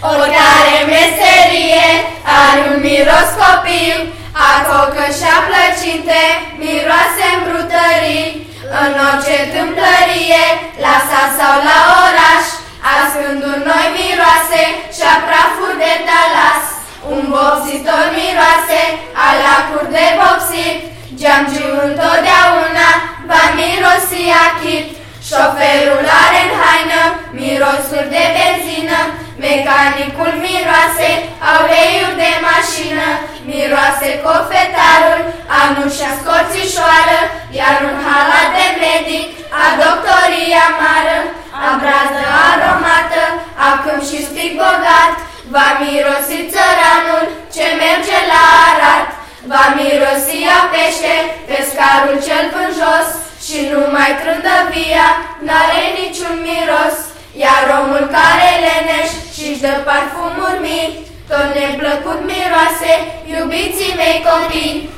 Oricare meserie are un miros copil, a cocă și a plăcinte, miroase îmbrutării. În orice tâmplărie, la sat sau la oraș, ascânduri noi miroase și a prafuri de talas. Un vopsitor miroase, a lacuri de vopsit, geamgiu întotdeauna va mirosi achit. Șoferul are în haină mirosuri de benzină, mecanicul miroase auleiuri de mașină, miroase cofetarul, anușa scorțișoară, iar un halat de medic a doctorii amară, a brază aromată, acum și stic bogat, va mirosi țăranul ce merge la arat, va mirosi a pește pescarul cel jos și numai trândăvia n-are niciun miros, iar omul care leneș și-și dă parfumuri mii, tot neplăcut miroase, iubiții mei copii.